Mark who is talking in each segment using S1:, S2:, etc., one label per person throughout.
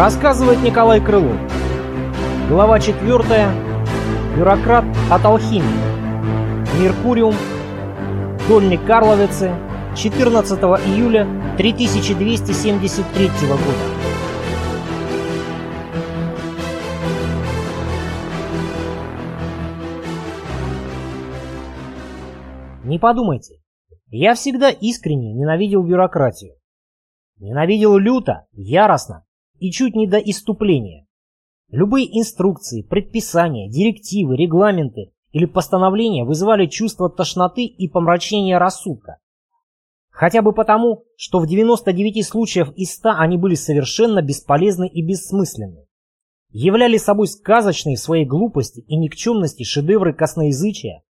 S1: Рассказывает Николай Крылов. Глава 4. Бюрократ от алхимии. Меркуриум. Дольник Карловицы. 14 июля 3273 года. Не подумайте, я всегда искренне ненавидел бюрократию. Ненавидел люто, яростно и чуть не до иступления. Любые инструкции, предписания, директивы, регламенты или постановления вызывали чувство тошноты и помрачения рассудка. Хотя бы потому, что в 99 случаев из 100 они были совершенно бесполезны и бессмысленны. Являли собой сказочные в своей глупости и никчемности шедевры косноязычия,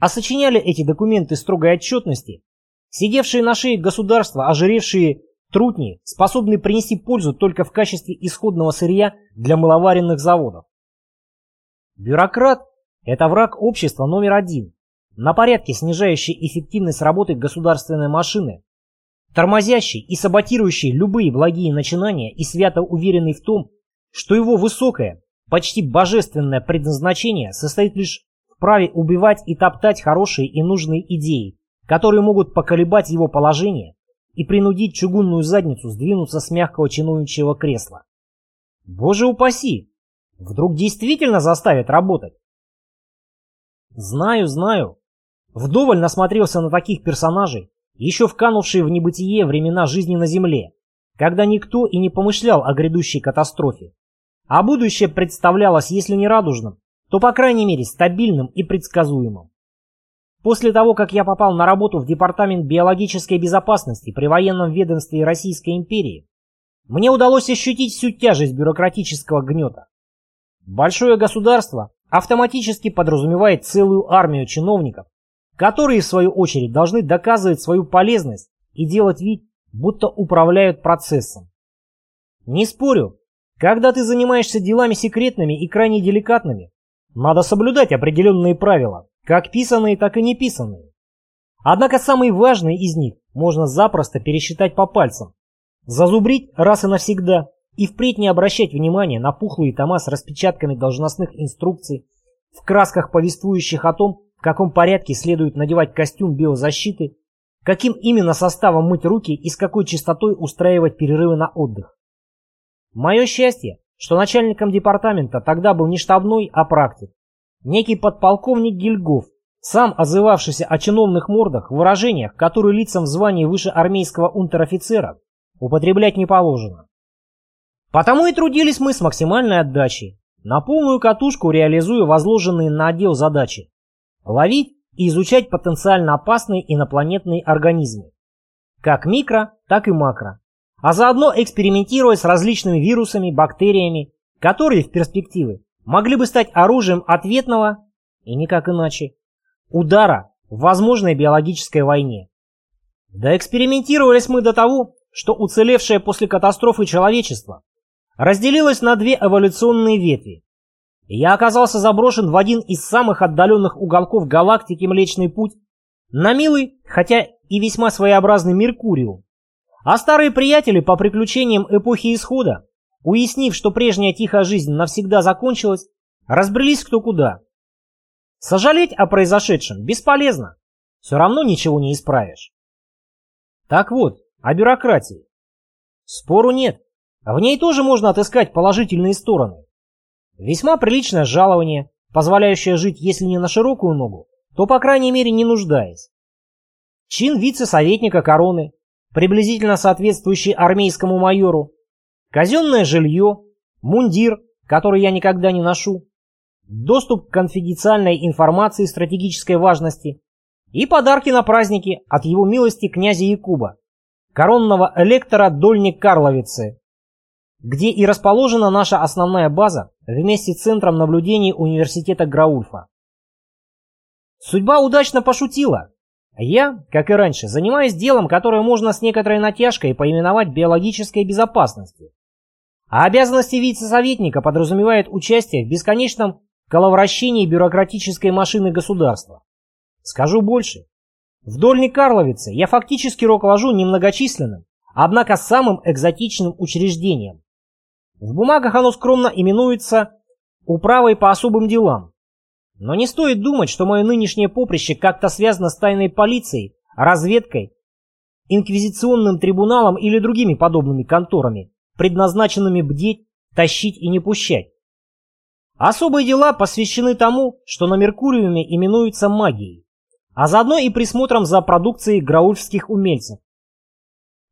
S1: а сочиняли эти документы строгой отчетности, сидевшие на шее государства, ожиревшие трутни, способные принести пользу только в качестве исходного сырья для маловаренных заводов. Бюрократ – это враг общества номер один, на порядке снижающий эффективность работы государственной машины, тормозящий и саботирующий любые благие начинания и свято уверенный в том, что его высокое, почти божественное предназначение состоит лишь в праве убивать и топтать хорошие и нужные идеи, которые могут поколебать его положение и принудить чугунную задницу сдвинуться с мягкого чиновничьего кресла. Боже упаси! Вдруг действительно заставят работать? Знаю, знаю. Вдоволь насмотрелся на таких персонажей, еще вканувшие в небытие времена жизни на Земле, когда никто и не помышлял о грядущей катастрофе. А будущее представлялось, если не радужным, то, по крайней мере, стабильным и предсказуемым. После того, как я попал на работу в Департамент биологической безопасности при военном ведомстве Российской империи, мне удалось ощутить всю тяжесть бюрократического гнета. Большое государство автоматически подразумевает целую армию чиновников, которые, в свою очередь, должны доказывать свою полезность и делать вид, будто управляют процессом. Не спорю, когда ты занимаешься делами секретными и крайне деликатными, надо соблюдать определенные правила, как писанные, так и не писанные. Однако самые важные из них можно запросто пересчитать по пальцам, зазубрить раз и навсегда и впредь не обращать внимания на пухлые тома с распечатками должностных инструкций, в красках повествующих о том, в каком порядке следует надевать костюм биозащиты, каким именно составом мыть руки и с какой частотой устраивать перерывы на отдых. Мое счастье, что начальником департамента тогда был не штабной, а практик. Некий подполковник Гильгоф, сам озывавшийся о чиновных мордах в выражениях, которые лицам в звании выше армейского унтер-офицера употреблять не положено. Потому и трудились мы с максимальной отдачей, на полную катушку реализуя возложенные на отдел задачи. Ловить и изучать потенциально опасные инопланетные организмы. Как микро, так и макро а заодно экспериментируя с различными вирусами, бактериями, которые в перспективе могли бы стать оружием ответного, и никак иначе, удара в возможной биологической войне. Да экспериментировались мы до того, что уцелевшее после катастрофы человечество разделилось на две эволюционные ветви. Я оказался заброшен в один из самых отдаленных уголков галактики Млечный Путь, на милый, хотя и весьма своеобразный Меркуриум, а старые приятели по приключениям эпохи Исхода, уяснив, что прежняя тихая жизнь навсегда закончилась, разбрелись кто куда. Сожалеть о произошедшем бесполезно, все равно ничего не исправишь. Так вот, о бюрократии. Спору нет, в ней тоже можно отыскать положительные стороны. Весьма приличное жалование, позволяющее жить, если не на широкую ногу, то, по крайней мере, не нуждаясь. Чин вице-советника короны, приблизительно соответствующий армейскому майору, казенное жилье, мундир, который я никогда не ношу, доступ к конфиденциальной информации стратегической важности и подарки на праздники от его милости князя Якуба, коронного электора Дольник Карловицы, где и расположена наша основная база вместе с центром наблюдений университета Граульфа. Судьба удачно пошутила, я, как и раньше, занимаюсь делом, которое можно с некоторой натяжкой поименовать биологической безопасностью. А обязанности вице-советника подразумевают участие в бесконечном коловращении бюрократической машины государства. Скажу больше. В Дольной Карловице я фактически руковожу немногочисленным, однако самым экзотичным учреждением. В бумагах оно скромно именуется «Управой по особым делам». Но не стоит думать, что мое нынешнее поприще как-то связано с тайной полицией, разведкой, инквизиционным трибуналом или другими подобными конторами, предназначенными бдеть, тащить и не пущать. Особые дела посвящены тому, что на Меркуриуме именуется магией, а заодно и присмотром за продукцией граульфских умельцев.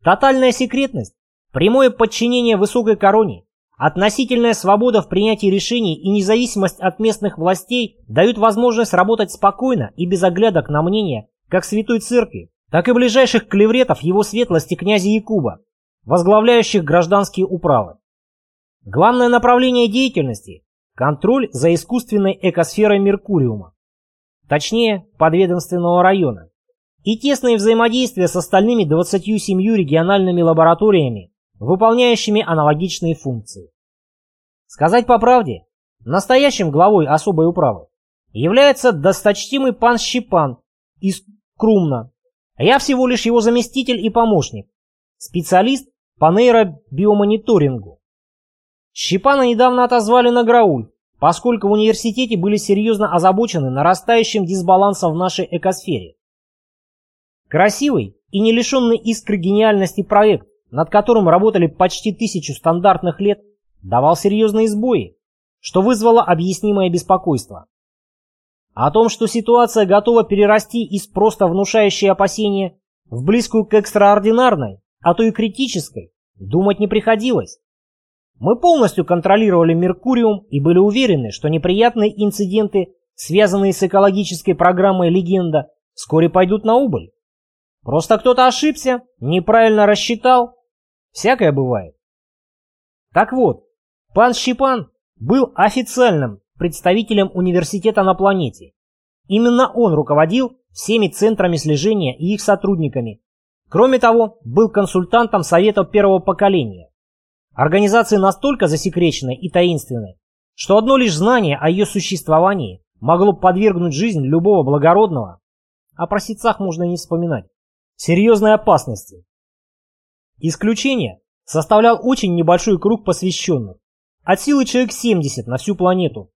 S1: Тотальная секретность, прямое подчинение высокой короне, относительная свобода в принятии решений и независимость от местных властей дают возможность работать спокойно и без оглядок на мнение как Святой Церкви, так и ближайших клевретов его светлости князя Якуба, возглавляющих гражданские управы. Главное направление деятельности – контроль за искусственной экосферой Меркуриума, точнее, подведомственного района, и тесное взаимодействие с остальными 27 региональными лабораториями, выполняющими аналогичные функции. Сказать по правде, настоящим главой особой управы является досточтимый пан Щепан из Крумна. Я всего лишь его заместитель и помощник, специалист по нейробиомониторингу. Щепана недавно отозвали на Грауль, поскольку в университете были серьезно озабочены нарастающим дисбалансом в нашей экосфере. Красивый и не лишенный искры гениальности проект, над которым работали почти тысячу стандартных лет, давал серьезные сбои, что вызвало объяснимое беспокойство. О том, что ситуация готова перерасти из просто внушающей опасения в близкую к экстраординарной, а то и критической, думать не приходилось. Мы полностью контролировали Меркуриум и были уверены, что неприятные инциденты, связанные с экологической программой «Легенда», вскоре пойдут на убыль. Просто кто-то ошибся, неправильно рассчитал. Всякое бывает. Так вот, пан Щепан был официальным представителем университета на планете. Именно он руководил всеми центрами слежения и их сотрудниками. Кроме того, был консультантом Совета первого поколения. Организация настолько засекреченной и таинственной, что одно лишь знание о ее существовании могло подвергнуть жизнь любого благородного, о просецах можно не вспоминать, серьезной опасности. Исключение составлял очень небольшой круг посвященных, от силы человек 70 на всю планету,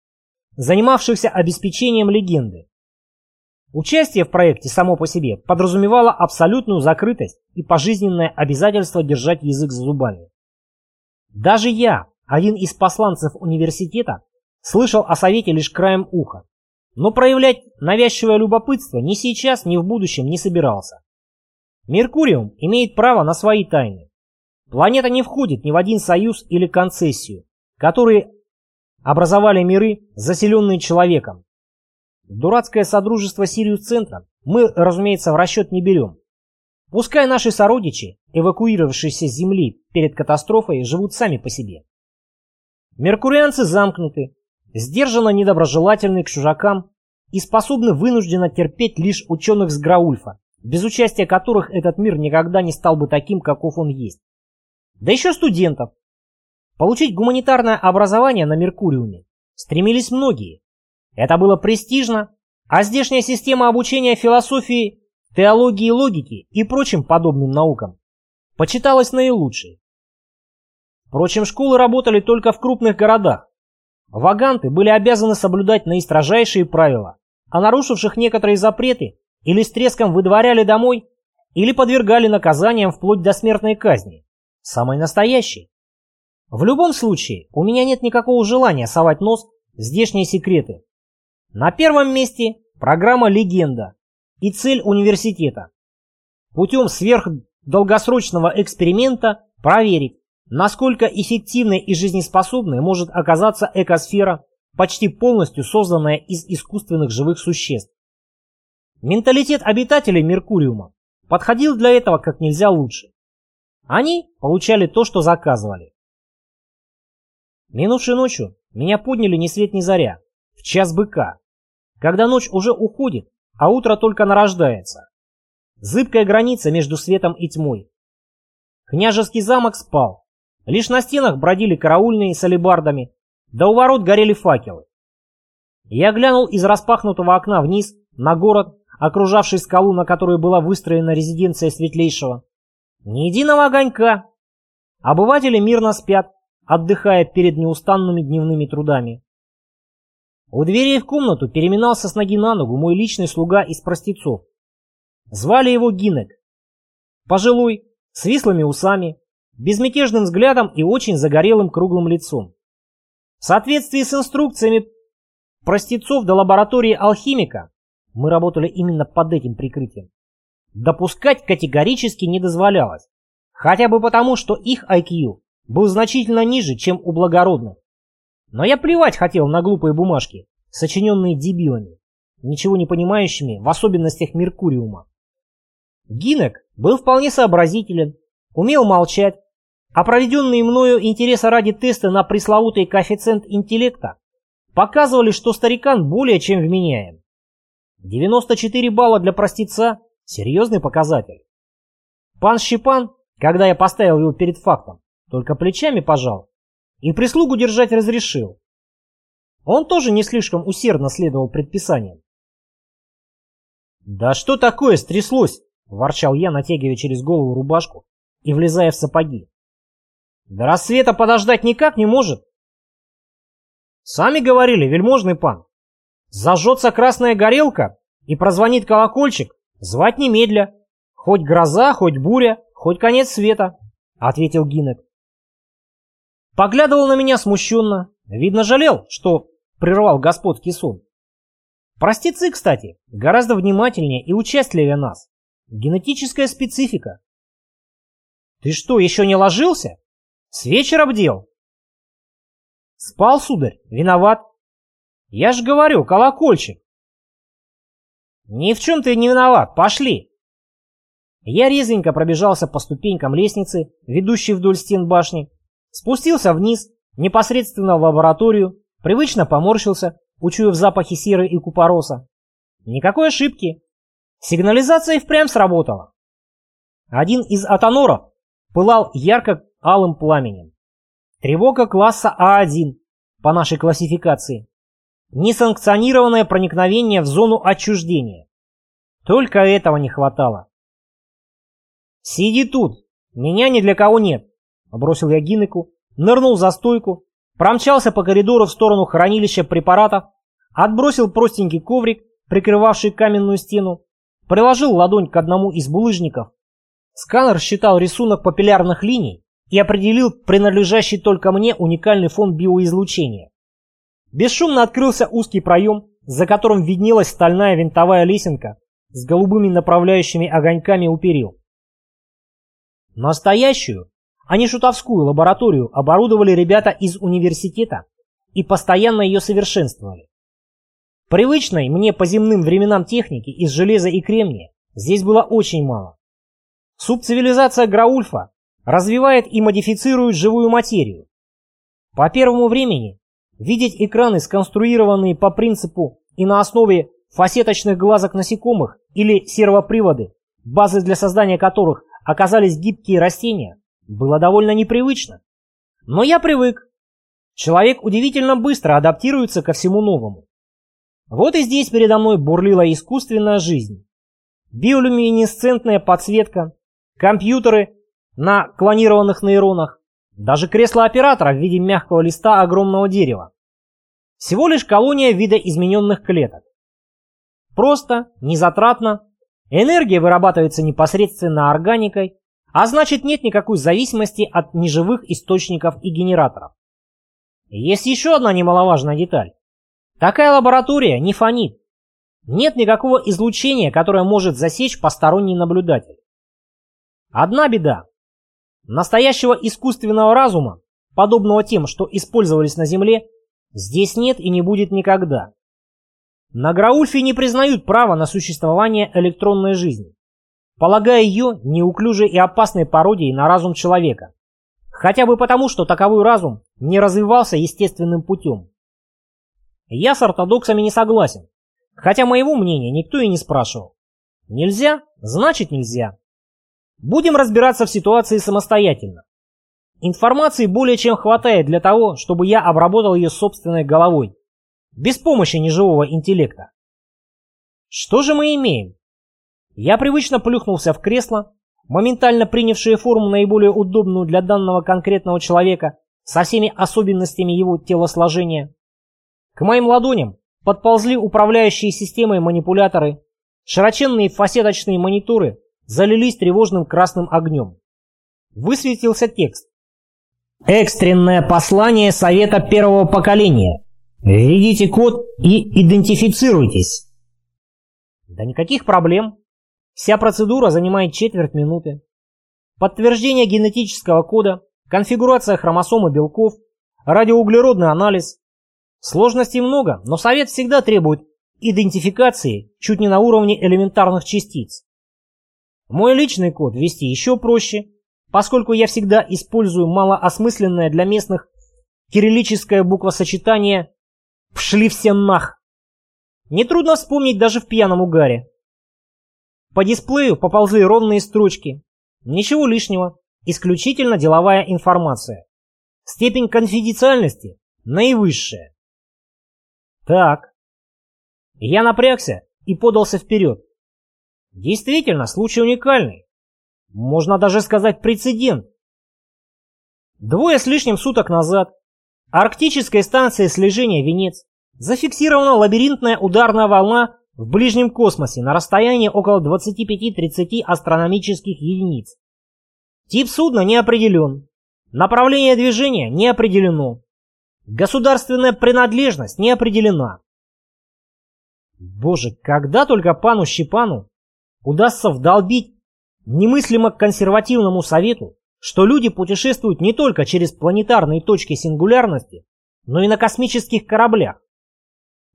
S1: занимавшихся обеспечением легенды. Участие в проекте само по себе подразумевало абсолютную закрытость и пожизненное обязательство держать язык за зубами. Даже я, один из посланцев университета, слышал о совете лишь краем уха, но проявлять навязчивое любопытство ни сейчас, ни в будущем не собирался. Меркуриум имеет право на свои тайны. Планета не входит ни в один союз или концессию, которые образовали миры, заселенные человеком. Дурацкое содружество Сириус-центра мы, разумеется, в расчет не берем. Пускай наши сородичи, эвакуировавшиеся с Земли перед катастрофой, живут сами по себе. Меркурианцы замкнуты, сдержанно недоброжелательны к чужакам и способны вынужденно терпеть лишь ученых с Граульфа, без участия которых этот мир никогда не стал бы таким, каков он есть. Да еще студентов. Получить гуманитарное образование на Меркуриуме стремились многие. Это было престижно, а здешняя система обучения философии, теологии, логики и прочим подобным наукам почиталась наилучшей. Впрочем, школы работали только в крупных городах. Ваганты были обязаны соблюдать наистрожайшие правила, а нарушивших некоторые запреты или с треском выдворяли домой, или подвергали наказаниям вплоть до смертной казни. Самой настоящей. В любом случае, у меня нет никакого желания совать нос в здешние секреты. На первом месте программа «Легенда» и цель университета. Путем сверхдолгосрочного эксперимента проверить, насколько эффективной и жизнеспособной может оказаться экосфера, почти полностью созданная из искусственных живых существ. Менталитет обитателей Меркуриума подходил для этого как нельзя лучше. Они получали то, что заказывали. Минувшей ночью меня подняли ни свет ни заря, в час быка, когда ночь уже уходит, а утро только нарождается. Зыбкая граница между светом и тьмой. Княжеский замок спал. Лишь на стенах бродили караульные с алебардами, да у ворот горели факелы. Я глянул из распахнутого окна вниз на город окружавший скалу, на которой была выстроена резиденция Светлейшего. Ни единого огонька. Обыватели мирно спят, отдыхая перед неустанными дневными трудами. У дверей в комнату переминался с ноги на ногу мой личный слуга из простецов. Звали его Гинек. Пожилой, с вислыми усами, безмятежным взглядом и очень загорелым круглым лицом. В соответствии с инструкциями простецов до лаборатории алхимика, мы работали именно под этим прикрытием, допускать категорически не дозволялось, хотя бы потому, что их IQ был значительно ниже, чем у благородных. Но я плевать хотел на глупые бумажки, сочиненные дебилами, ничего не понимающими в особенностях Меркуриума. Гинек был вполне сообразителен, умел молчать, а проведенные мною интереса ради теста на пресловутый коэффициент интеллекта показывали, что старикан более чем вменяем. 94 балла для простеца – серьезный показатель. Пан Щепан, когда я поставил его перед фактом, только плечами пожал и прислугу держать разрешил. Он тоже не слишком усердно следовал предписаниям. «Да что такое стряслось?» – ворчал я, натягивая через голову рубашку и влезая в сапоги. «До рассвета подождать никак не может». «Сами говорили, вельможный пан, зажжется красная горелка и прозвонит колокольчик, звать немедля, хоть гроза, хоть буря, хоть конец света», — ответил Гинек. Поглядывал на меня смущенно. Видно, жалел, что прервал господский сон. Простецы, кстати, гораздо внимательнее и участливее нас. Генетическая специфика. Ты что, еще не ложился? С вечера бдел? Спал, сударь, виноват. Я ж говорю, колокольчик. Ни в чем ты не виноват, пошли. Я резвенько пробежался по ступенькам лестницы, ведущей вдоль стен башни, Спустился вниз, непосредственно в лабораторию, привычно поморщился, учуяв запахи серы и купороса. Никакой ошибки. Сигнализация и впрямь сработала. Один из атоноров пылал ярко-алым пламенем. Тревога класса А1 по нашей классификации. Несанкционированное проникновение в зону отчуждения. Только этого не хватало. «Сиди тут, меня ни для кого нет», Бросил я Гинеку, нырнул за стойку, промчался по коридору в сторону хранилища препаратов, отбросил простенький коврик, прикрывавший каменную стену, приложил ладонь к одному из булыжников. Сканер считал рисунок папиллярных линий и определил принадлежащий только мне уникальный фон биоизлучения. Бесшумно открылся узкий проем, за которым виднелась стальная винтовая лесенка с голубыми направляющими огоньками у перил. Настоящую, а не шутовскую лабораторию оборудовали ребята из университета и постоянно ее совершенствовали. Привычной мне по земным временам техники из железа и кремния здесь было очень мало. Субцивилизация Граульфа развивает и модифицирует живую материю. По первому времени видеть экраны, сконструированные по принципу и на основе фасеточных глазок насекомых или сервоприводы, базы для создания которых оказались гибкие растения, было довольно непривычно. Но я привык. Человек удивительно быстро адаптируется ко всему новому. Вот и здесь передо мной бурлила искусственная жизнь. Биолюминесцентная подсветка, компьютеры на клонированных нейронах, даже кресло оператора в виде мягкого листа огромного дерева. Всего лишь колония видоизмененных клеток. Просто, незатратно, энергия вырабатывается непосредственно органикой, а значит нет никакой зависимости от неживых источников и генераторов. Есть еще одна немаловажная деталь. Такая лаборатория не фонит. Нет никакого излучения, которое может засечь посторонний наблюдатель. Одна беда. Настоящего искусственного разума, подобного тем, что использовались на Земле, здесь нет и не будет никогда. На Граульфе не признают права на существование электронной жизни полагая ее неуклюжей и опасной пародией на разум человека. Хотя бы потому, что таковой разум не развивался естественным путем. Я с ортодоксами не согласен, хотя моего мнения никто и не спрашивал. Нельзя, значит нельзя. Будем разбираться в ситуации самостоятельно. Информации более чем хватает для того, чтобы я обработал ее собственной головой, без помощи неживого интеллекта. Что же мы имеем? Я привычно плюхнулся в кресло, моментально принявшее форму наиболее удобную для данного конкретного человека, со всеми особенностями его телосложения. К моим ладоням подползли управляющие системой манипуляторы, широченные фасеточные мониторы залились тревожным красным огнем. Высветился текст. Экстренное послание Совета первого поколения. Введите код и идентифицируйтесь. Да никаких проблем. Вся процедура занимает четверть минуты. Подтверждение генетического кода, конфигурация хромосомы белков, радиоуглеродный анализ. Сложностей много, но совет всегда требует идентификации чуть не на уровне элементарных частиц. Мой личный код ввести еще проще, поскольку я всегда использую малоосмысленное для местных кириллическое буквосочетание «пшли все нах». Нетрудно вспомнить даже в пьяном угаре. По дисплею поползли ровные строчки. Ничего лишнего, исключительно деловая информация. Степень конфиденциальности наивысшая. Так. Я напрягся и подался вперед. Действительно, случай уникальный. Можно даже сказать прецедент. Двое с лишним суток назад арктической станции слежения «Венец» зафиксирована лабиринтная ударная волна в ближнем космосе на расстоянии около 25-30 астрономических единиц. Тип судна не определен. Направление движения не определено. Государственная принадлежность не определена. Боже, когда только пану Щепану удастся вдолбить немыслимо консервативному совету, что люди путешествуют не только через планетарные точки сингулярности, но и на космических кораблях.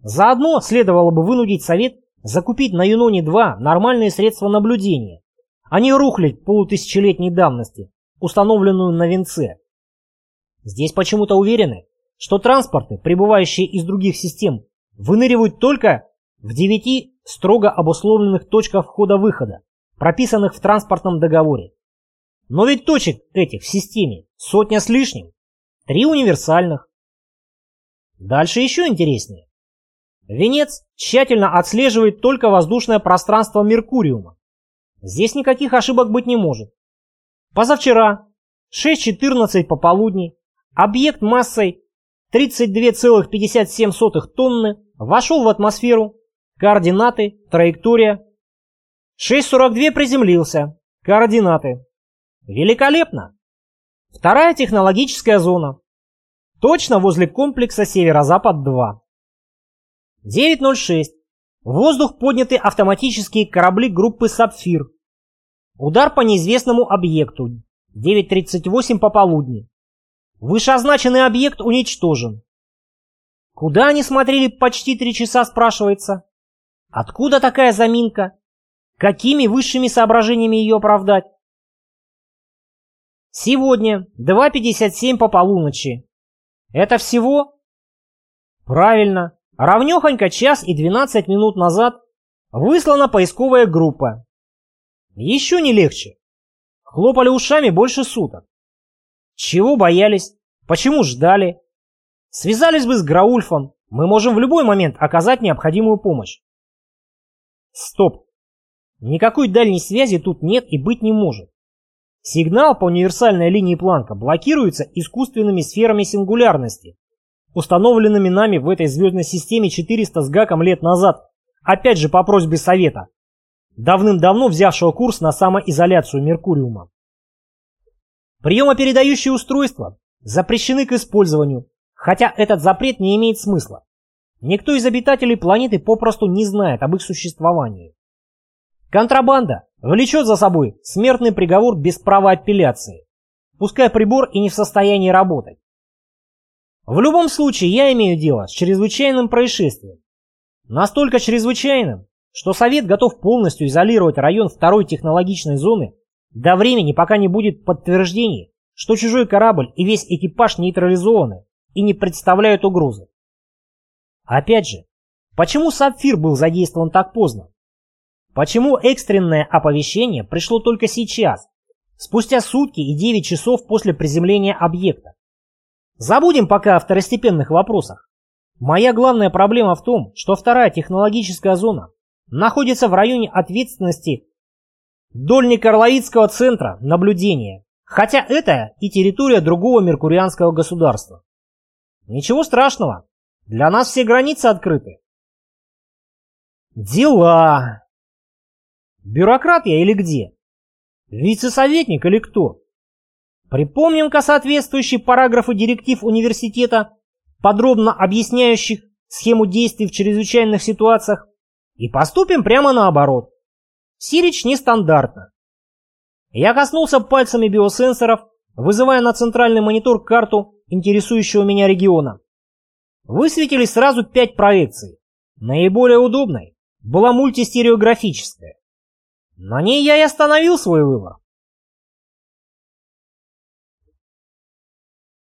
S1: Заодно следовало бы вынудить Совет закупить на Юноне-2 нормальные средства наблюдения, а не рухлить полутысячелетней давности, установленную на венце. Здесь почему-то уверены, что транспорты, прибывающие из других систем, выныривают только в девяти строго обусловленных точках входа-выхода, прописанных в транспортном договоре. Но ведь точек этих в системе сотня с лишним, три универсальных. Дальше еще интереснее. Венец тщательно отслеживает только воздушное пространство Меркуриума. Здесь никаких ошибок быть не может. Позавчера, 6.14 пополудни, объект массой 32,57 тонны вошел в атмосферу, координаты, траектория. 6.42 приземлился, координаты. Великолепно! Вторая технологическая зона. Точно возле комплекса Северо-Запад-2. 9.06. В воздух подняты автоматические корабли группы «Сапфир». Удар по неизвестному объекту. 9.38 пополудни. Вышеозначенный объект уничтожен. Куда они смотрели почти три часа, спрашивается? Откуда такая заминка? Какими высшими соображениями ее оправдать? Сегодня 2.57 по полуночи. Это всего? Правильно. Равнехонько час и 12 минут назад выслана поисковая группа. Еще не легче. Хлопали ушами больше суток. Чего боялись? Почему ждали? Связались бы с Граульфом. Мы можем в любой момент оказать необходимую помощь. Стоп. Никакой дальней связи тут нет и быть не может. Сигнал по универсальной линии Планка блокируется искусственными сферами сингулярности, установленными нами в этой звездной системе 400 с гаком лет назад, опять же по просьбе Совета, давным-давно взявшего курс на самоизоляцию Меркуриума. Приемопередающие устройства запрещены к использованию, хотя этот запрет не имеет смысла. Никто из обитателей планеты попросту не знает об их существовании. Контрабанда влечет за собой смертный приговор без права апелляции, пускай прибор и не в состоянии работать. В любом случае, я имею дело с чрезвычайным происшествием. Настолько чрезвычайным, что Совет готов полностью изолировать район второй технологичной зоны до времени, пока не будет подтверждений, что чужой корабль и весь экипаж нейтрализованы и не представляют угрозы. Опять же, почему Сапфир был задействован так поздно? Почему экстренное оповещение пришло только сейчас, спустя сутки и 9 часов после приземления объекта? Забудем пока о второстепенных вопросах. Моя главная проблема в том, что вторая технологическая зона находится в районе ответственности Дольникарловицкого центра наблюдения Хотя это и территория другого меркурианского государства. Ничего страшного, для нас все границы открыты. Дела. Бюрократ я или где? Вице-советник или кто? Припомним-ка соответствующие параграфы директив университета, подробно объясняющих схему действий в чрезвычайных ситуациях, и поступим прямо наоборот. Сирич нестандартно. Я коснулся пальцами биосенсоров, вызывая на центральный монитор карту интересующего меня региона. Высветились сразу пять проекций. Наиболее удобной была мультистереографическая. На ней я и остановил свой выбор.